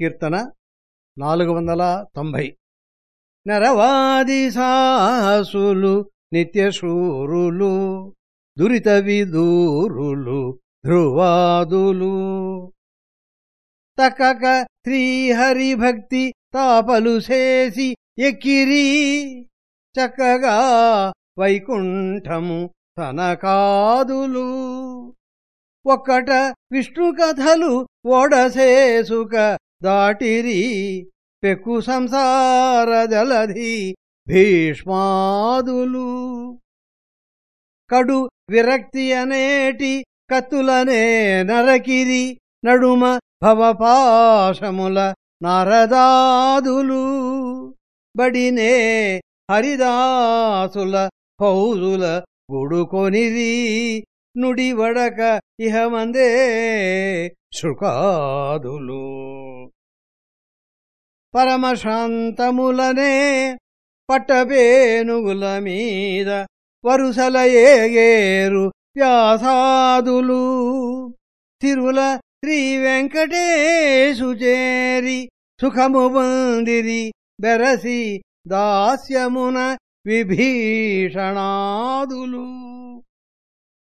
కీర్తన నాలుగు వందల తొంభై. నరవాది సాహసులు నిత్యశూరులు దురిత విదూరులు ధ్రువాదులు. తకక శ్రీహరిభక్తి తాపలు చేసి ఎక్కిరి. చక్కగా వైకుంఠము తనకాదులు. ఒక్కట విష్ణు కథలు ఓడసేసుక దాటిరి పెక్కు సంసార జలధి భీష్మాదులు. కడు విరక్తి అనేటి కత్తులనే నరకిరి నడుమ భవపాశముల నారదాదులు. బడినే హరిదాసుల పౌరుల గుడుకొనిది నుడి వడక ఇహమందే శృకాదులు. పరమశాంతములనే పట్టబేనుగుల మీద వరుసల ఏగేరు వ్యాసాదులు. తిరుల శ్రీ వెంకటేశు చేరి సుఖము బందిరి బెరసి దాస్యమున విభీషణాదులు.